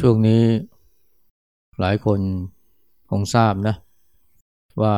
ช่วงนี้หลายคนคงทราบนะ ว่า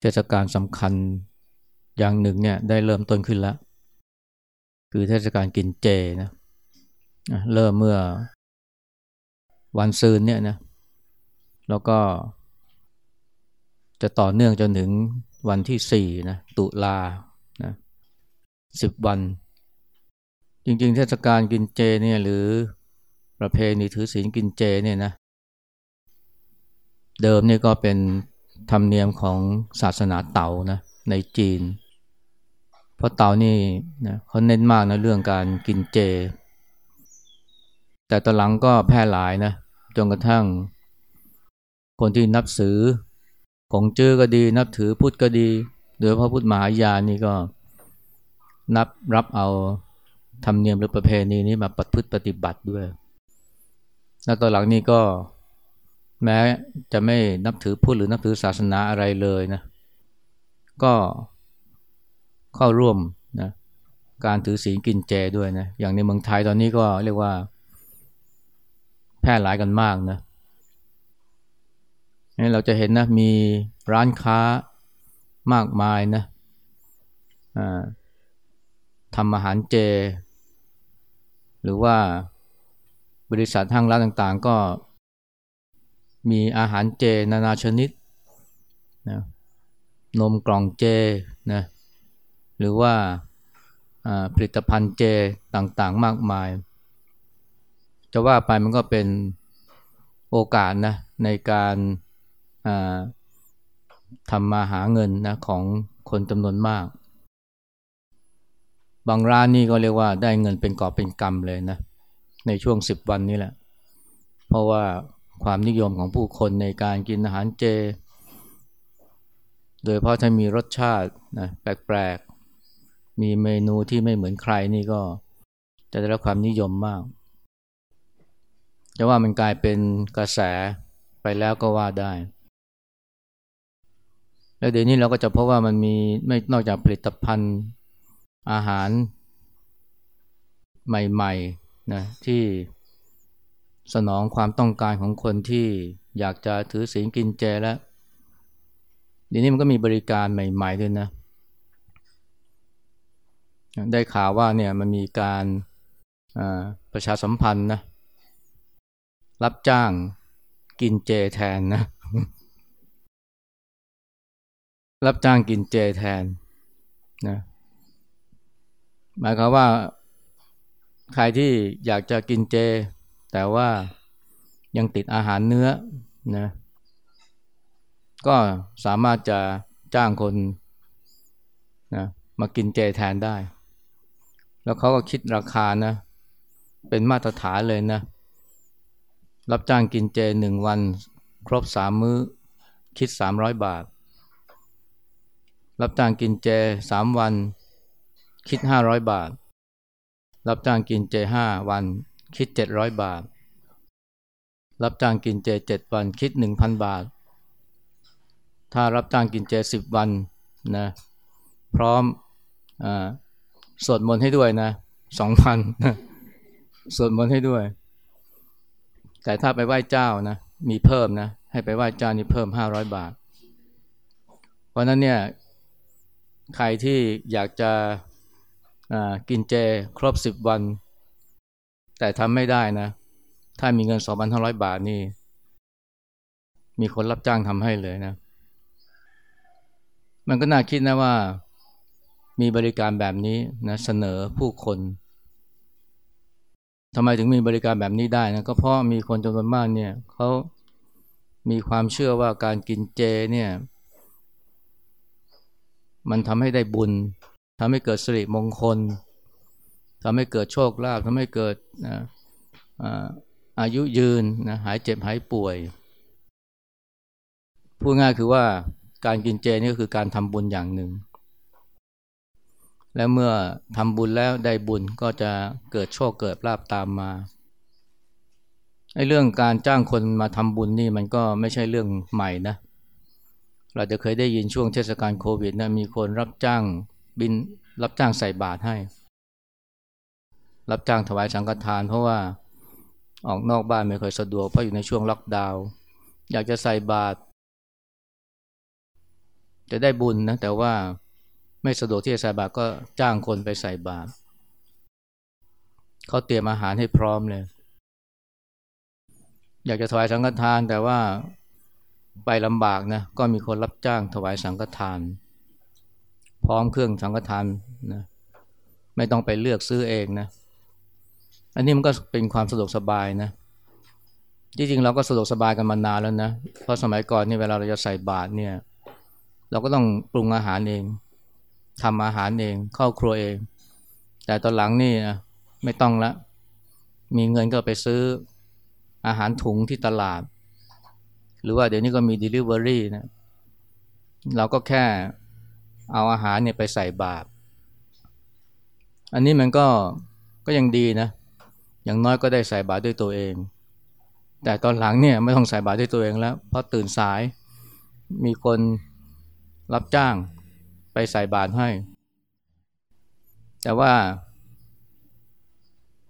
เทศกาลสำคัญอย่างหนึ่งเนี่ยได้เริ่มต้นขึ้นแล้ว คือเทศกาลกินเจนะเริ่มเมื่อวันซืนเนี่ยนะแล้วก็จะต่อเนื่องจนถึงวันที่สี่นะตุลานะสิบวัน จริง ๆ เทศกาลกินเจเนี่ยหรือ ประเพณีถือศีลกินเจเนี่ยนะ เดิมนี่ก็เป็นธรรมเนียมของศาสนาเต๋านะในจีน เพราะเต๋านี่นะเขาเน้นมากนะเรื่องการกินเจ แต่ตอนหลังก็แพร่หลายนะจนกระทั่ง คนที่นับสือของจื้อก็ดี นับถือพุทธก็ดีโดยพระพุทธมหายานี่ก็นับรับเอาธรรมเนียมหรือประเพณีนี้มาปฏิพฤติปฏิบัติด้วย แล้วตอนหลังนี้ก็แม้จะไม่นับถือพุทธหรือนับถือศาสนาอะไรเลยนะ ก็เข้าร่วมนะการถือศีลกินเจด้วยนะ อย่างในเมืองไทยตอนนี้ก็เรียกว่า แพร่หลายกันมากนะนี่เราจะเห็นนะมีร้านค้ามากมายนะทำอาหารเจ หรือว่า บริษัทห้างร้านต่างๆ ก็มีอาหารเจนานาชนิดนะนมกล่องเจนะหรือว่าผลิตภัณฑ์เจต่างๆ มากมาย จะว่าไปมันก็เป็นโอกาสนะในการทำมาหาเงินนะของคนจำนวนมาก บางร้านนี่ก็เรียกว่าได้เงินเป็นกอบเป็นกำเลยนะ ในช่วงสิบวันนี้แหละ เพราะว่าความนิยมของผู้คนในการกินอาหารเจ โดยเพราะถ้ามีรสชาตินะแปลกๆ มีเมนูที่ไม่เหมือนใครนี่ก็จะได้รับความนิยมมากจะว่ามันกลายเป็นกระแสไปแล้วก็ว่าได้ แล้วเดี๋ยวนี้เราก็จะพบว่ามันมีไม่นอกจากผลิตภัณฑ์อาหารใหม่ ๆ นะที่สนองความต้องการของคนที่อยากจะถือศีลกินเจแล้วเดี๋ยวนี้มันก็มีบริการใหม่ ๆ ด้วยนะ ได้ข่าวว่าเนี่ยมันมีการประชาสัมพันธ์นะ รับจ้างกินเจแทนนะ รับจ้างกินเจแทนนะ หมายความว่า ใครที่อยากจะกินเจ แต่ว่ายังติดอาหารเนื้อนะก็สามารถจะจ้างคนนะมากินเจแทนได้ แล้วเขาก็คิดราคานะ เป็นมาตรฐานเลยนะ รับจ้างกินเจหนึ่งวัน ครบสามมื้อ คิดสามร้อยบาท รับจ้างกินเจสามวัน คิดห้าร้อยบาท รับจ้างกินเจห้าวันคิดเจ็ดร้อยบาท รับจ้างกินเจเจ็ดวันคิดหนึ่งพันบาท ถ้ารับจ้างกินเจสิบวันนะพร้อมอสวดมนต์ให้ด้วยนะสองพันสวดมนต์ให้ด้วย แต่ถ้าไปไหว้เจ้านะมีเพิ่มนะให้ไปไหว้เจ้านี่เพิ่มห้าร้อยบาท เพราะนั้นเนี่ยใครที่อยากจะ กินเจครบสิบวัน แต่ทำไม่ได้นะ ถ้ามีเงินสองพันห้าร้อยบาทนี่ มีคนรับจ้างทำให้เลยนะ มันก็น่าคิดนะว่า มีบริการแบบนี้นะเสนอผู้คนทำไมถึงมีบริการแบบนี้ได้นะก็เพราะมีคนจำนวนมากเนี่ยเขามีความเชื่อว่าการกินเจเนี่ย มันทำให้ได้บุญ ทำให้เกิดสิริมงคลทำให้เกิดโชคลาภทำให้เกิดอายุยืนนะหายเจ็บหายป่วย พูดง่ายคือว่าการกินเจนี่ก็คือการทำบุญอย่างหนึ่ง และเมื่อทำบุญแล้วได้บุญก็จะเกิดโชคเกิดลาภตามมาไอ้เรื่องการจ้างคนมาทำบุญนี่มันก็ไม่ใช่เรื่องใหม่นะ เราจะเคยได้ยินช่วงเทศกาลโควิดนะมีคนรับจ้าง บินรับจ้างใส่บาตรให้ รับจ้างถวายสังฆทาน เพราะว่าออกนอกบ้านไม่ค่อยสะดวกเพราะอยู่ในช่วงล็อกดาวน์อยากจะใส่บาตรจะได้บุญนะแต่ว่าไม่สะดวกที่จะใส่บาตรก็จ้างคนไปใส่บาตรเขาเตรียมอาหารให้พร้อมเลย อยากจะถวายสังฆทานแต่ว่าไปลำบากนะก็มีคนรับจ้างถวายสังฆทาน พร้อมเครื่องสังฆทานนะไม่ต้องไปเลือกซื้อเองนะ อันนี้มันก็เป็นความสะดวกสบายนะ จริงๆเราก็สะดวกสบายกันมานานแล้วนะ เพราะสมัยก่อนนี่เวลาเราจะใส่บาตรเนี่ย เราก็ต้องปรุงอาหารเองทำอาหารเองเข้าครัวเอง แต่ตอนหลังนี่นะไม่ต้องละ มีเงินก็ไปซื้ออาหารถุงที่ตลาด หรือว่าเดี๋ยวนี้ก็มี Delivery นะ เราก็แค่ เอาอาหารเนี่ยไปใส่บาตรอันนี้มันก็ก็ยังดีนะ อย่างน้อยก็ได้ใส่บาตรด้วยตัวเอง แต่ตอนหลังเนี่ยไม่ต้องใส่บาตรด้วยตัวเองแล้ว เพราะตื่นสายมีคนรับจ้างไปใส่บาตรให้ แต่ว่า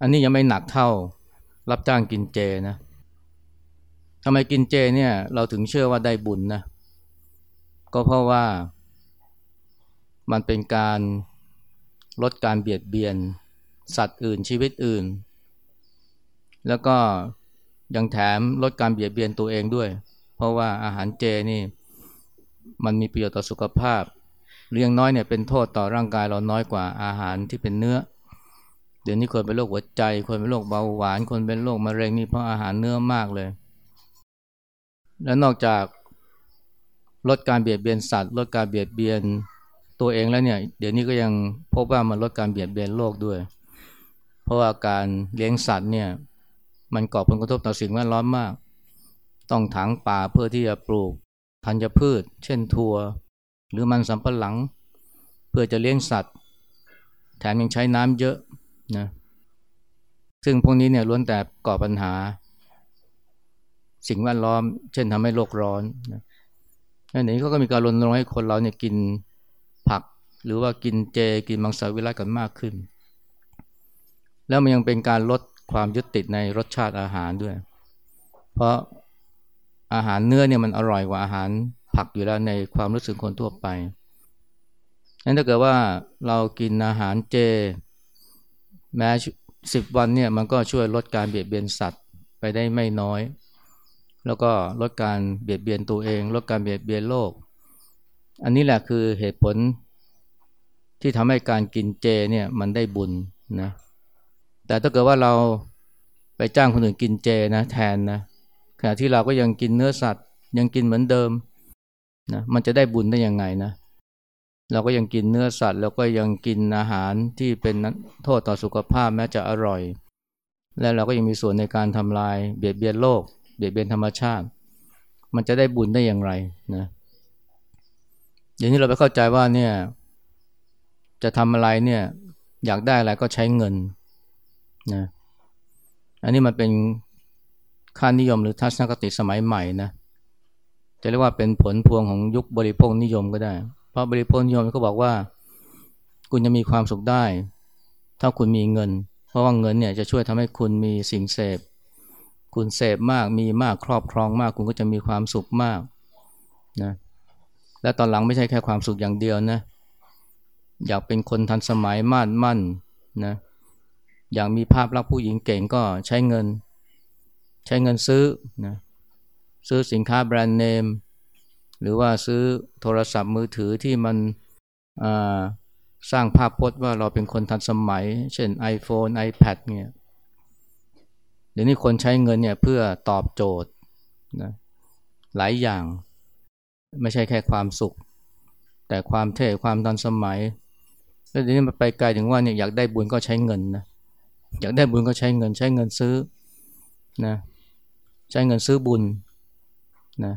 อันนี้ยังไม่หนักเท่ารับจ้างกินเจนะทำไมกินเจเนี่ยเราถึงเชื่อว่าได้บุญนะ ก็เพราะว่า มันเป็นการลดการเบียดเบียน สัตว์อื่นชีวิตอื่น แล้วก็ยังแถมลดการเบียดเบียนตัวเองด้วย เพราะว่าอาหารเจนี่ มันมีประโยชน์ต่อสุขภาพเรียงน้อยเนี่ยเป็นโทษต่อร่างกายเราน้อยกว่าอาหารที่เป็นเนื้อ เดี๋ยวนี้คนเป็นโรคหัวใจ คนเป็นโรคเบาหวาน คนเป็นโรคมะเร็งนี่เพราะอาหารเนื้อมากเลย แล้วนอกจากลดการเบียดเบียนสัตว์ ลดการเบียดเบียน ตัวเองแล้วเนี่ยเดี๋ยวนี้ก็ยังพบว่ามันลดการเบียดเบียนโลกด้วย เพราะว่าการเลี้ยงสัตว์เนี่ยมันก่อผลกระทบต่อสิ่งแวดล้อมมาก ต้องถางป่าเพื่อที่จะปลูกธัญพืช เช่นถั่วหรือมันสำปะหลัง เพื่อจะเลี้ยงสัตว์ แถมยังใช้น้ำเยอะนะซึ่งพวกนี้เนี่ยล้วนแต่ก่อปัญหา สิ่งแวดล้อม เช่นทำให้โลกร้อนนะนนี้ก็มีการรณรงค์ให้คนเราเนี่ยกิน หรือว่ากินเจกินมังสวิรัตกันมากขึ้น แล้วมันยังเป็นการลดความยึดติดในรสชาติอาหารด้วย เพราะอาหารเนื้อเนี่ยมันอร่อยกว่าอาหารผักอยู่แล้วในความรู้สึกคนทั่วไปนั้นถ้าเกิดว่าเรากินอาหารเจ แม้สิบวันเนี่ยมันก็ช่วยลดการเบียดเบียนสัตว์ไปได้ไม่น้อย แล้วก็ลดการเบียดเบียนตัวเอง ลดการเบียดเบียนโลก อันนี้แหละคือเหตุผล ที่ทำให้การกินเจเนี่ยมันได้บุญนะแต่ถ้าเกิดว่าเราไปจ้างคนอื่นกินเจนะแทนนะขณะที่เราก็ยังกินเนื้อสัตว์ ยังกินเหมือนเดิมนะมันจะได้บุญได้ยังไงนะเราก็ยังกินเนื้อสัตว์แล้วก็ยังกินอาหารที่เป็นโทษต่อสุขภาพแม้จะอร่อย และเราก็ยังมีส่วนในการทำลายเบียดเบียนโลก เบียดเบียนธรรมชาติ มันจะได้บุญได้อย่างไรนะอย่างนี้เราไปเข้าใจว่าเนี่ย จะทำอะไรเนี่ยอยากได้อะไรก็ใช้เงินนะอันนี้มันเป็นค่านิยมหรือทัศนคติสมัยใหม่นะจะเรียกว่าเป็นผลพวงของยุคบริโภคนิยมก็ได้ เพราะบริโภคนิยมเขาบอกว่า คุณจะมีความสุขได้ ถ้าคุณมีเงิน เพราะว่าเงินเนี่ยจะช่วยทำให้คุณมีสิ่งเสพ คุณเสพมากมีมากครอบครองมาก คุณก็จะมีความสุขมากนะและตอนหลังไม่ใช่แค่ความสุขอย่างเดียวนะ อยากเป็นคนทันสมัยมั่นมั่นนะอยากมีภาพลักษณ์ผู้หญิงเก่งก็ใช้เงิน ใช้เงินซื้อนะซื้อสินค้าแบรนด์เนม หรือว่าซื้อโทรศัพท์มือถือที่มันสร้างภาพพจน์ว่าเราเป็นคนทันสมัย เช่น iPhone iPad เนี่ยเดี๋ยวนี้คนใช้เงินเนี่ยเพื่อตอบโจทย์นะหลายอย่างไม่ใช่แค่ความสุข แต่ความเท่ความทันสมัย แล้วเดี๋ยวนี้มันไปไกลถึงว่าเนี่ยอยากได้บุญก็ใช้เงินนะอยากได้บุญก็ใช้เงิน ใช้เงินซื้อนะใช้เงินซื้อบุญนะ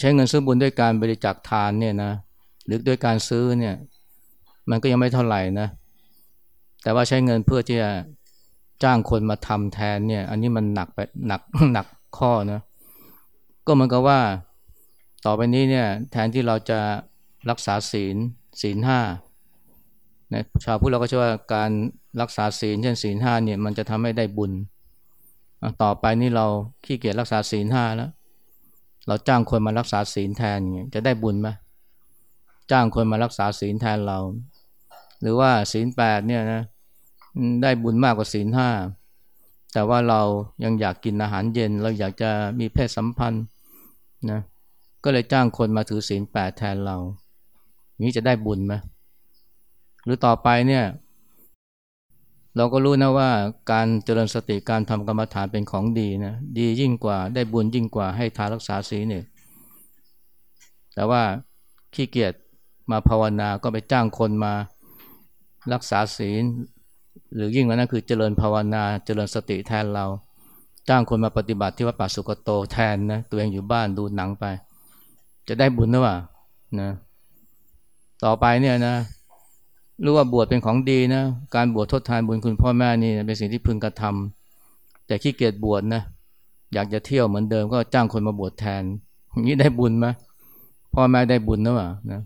ใช้เงินซื้อบุญด้วยการบริจาคทานเนี่ยนะหรือด้วยการซื้อเนี่ย มันก็ยังไม่เท่าไหร่นะ แต่ว่าใช้เงินเพื่อที่จะจ้างคนมาทำแทนเนี่ย อันนี้มันหนักไปหนักหนักข้อนะก็เหมือนกับว่า ต่อไปนี้เนี่ยแทนที่เราจะรักษาศีลศีลห้า นะชาวพุทธเราก็เชื่อว่าการรักษาศีลเช่นศีลห้าเนี่ยมันจะทำให้ได้บุญ ต่อไปนี่เราขี้เกียจรักษาศีลห้าแล้ว เราจ้างคนมารักษาศีลแทนจะได้บุญไหมจ้างคนมารักษาศีลแทนเรา หรือว่าศีลแปดเนี่ยนะได้บุญมากกว่าศีลห้าแต่ว่าเรายังอยากกินอาหารเย็น เราอยากจะมีเพศสัมพันธ์นะก็เลยจ้างคนมาถือศีลแปดแทนเราอย่างนี้จะได้บุญไหม หรือต่อไปเนี่ย เราก็รู้นะว่าการเจริญสติการทำกรรมฐานเป็นของดีนะดียิ่งกว่าได้บุญยิ่งกว่าให้ทานรักษาศีลเนี่ยแต่ว่าขี้เกียจมาภาวนาก็ไปจ้างคนมารักษาศีล หรือยิ่งกว่านั้นคือเจริญภาวนาเจริญสติแทนเรา จ้างคนมาปฏิบัติที่วัดป่าสุกโตแทนนะตัวเองอยู่บ้านดูหนังไป จะได้บุญนะว่านะต่อไปเนี่ยนะ รู้ว่าบวชเป็นของดีนะการบวชทดแทนบุญคุณพ่อแม่นี่เป็นสิ่งที่พึงกระทำแต่ขี้เกียจบวชนะอยากจะเที่ยวเหมือนเดิมก็จ้างคนมาบวชแทนนี้ได้บุญไหมพ่อแม่ได้บุญนะวะนะ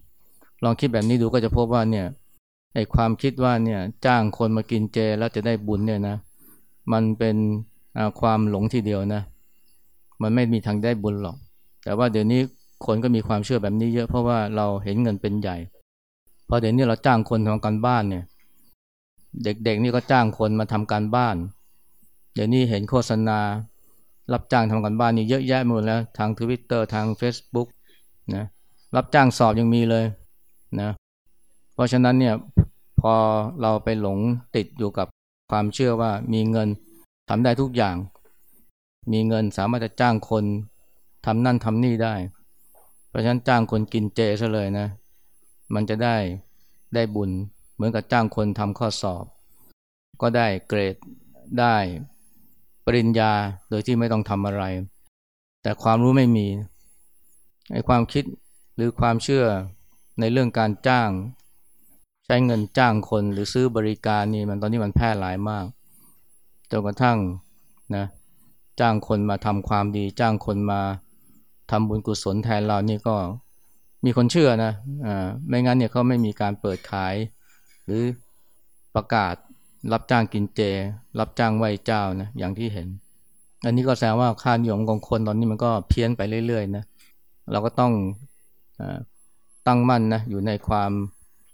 ลองคิดแบบนี้ดูก็จะพบว่าเนี่ยไอ้ความคิดว่าเนี่ยจ้างคนมากินเจแล้วจะได้บุญเนี่ยนะ มันเป็นความหลงทีเดียวนะ มันไม่มีทางได้บุญหรอก แต่ว่าเดี๋ยวนี้คนก็มีความเชื่อแบบนี้เยอะเพราะว่าเราเห็นเงินเป็นใหญ่ พอเดี๋ยวนี้เราจ้างคนทำการบ้านเนี่ย เด็กๆนี่ก็จ้างคนมาทำการบ้าน เดี๋ยวนี้เห็นโฆษณา รับจ้างทำการบ้านนี่เยอะแยะหมดแล้ว ทางทวิตเตอร์ทาง Facebook นะรับจ้างสอบยังมีเลยนะเพราะฉะนั้นเนี่ยพอเราไปหลงติดอยู่กับความเชื่อว่ามีเงินทำได้ทุกอย่าง มีเงินสามารถจะจ้างคนทำนั่นทำนี่ได้ เพราะฉะนั้นจ้างคนกินเจซะเลยนะ มันจะได้ได้บุญ เหมือนกับจ้างคนทำข้อสอบ ก็ได้เกรดได้ปริญญาโดยที่ไม่ต้องทำอะไร แต่ความรู้ไม่มีไอ้ความคิดหรือความเชื่อในเรื่องการจ้าง ใช้เงินจ้างคนหรือซื้อบริการนี่มันตอนนี้มันแพร่หลายมากจนกระทั่งนะจ้างคนมาทำความดี จ้างคนมาทำบุญกุศลแทนเรานี่ก็ มีคนเชื่อนะอ่าไม่งั้นเนี่ยเขาไม่มีการเปิดขาย หรือประกาศรับจ้างกินเจ รับจ้างไหวเจ้านะอย่างที่เห็น อันนี้ก็แสดงว่าค่านิยมของคนตอนนี้มันก็เพี้ยนไปเรื่อยๆนะเราก็ต้องอตั้งมั่นนะอยู่ในความ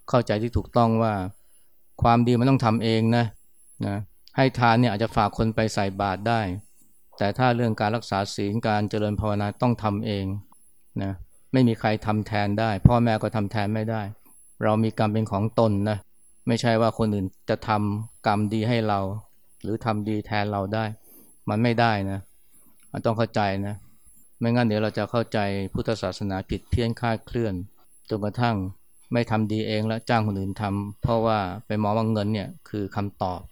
เข้าใจที่ถูกต้องว่า ความดีมันต้องทำเองนะนะให้ทานเนี่ยอาจจะฝากคนไปใส่บาตรได้ แต่ถ้าเรื่องการรักษาศีลการเจริญภาวนาต้องทำเองนะ ไม่มีใครทำแทนได้ พ่อแม่ก็ทำแทนไม่ได้ เรามีกรรมเป็นของตนนะไม่ใช่ว่าคนอื่นจะทำกรรมดีให้เรา หรือทำดีแทนเราได้ มันไม่ได้นะมันต้องเข้าใจนะไม่งั้นเดี๋ยวเราจะเข้าใจพุทธศาสนาผิดเพี้ยนคาดเคลื่อนจนกระทั่งไม่ทำดีเองแล้วจ้างคนอื่นทำเพราะว่าไปมองว่าเงินเนี่ยคือคำตอบ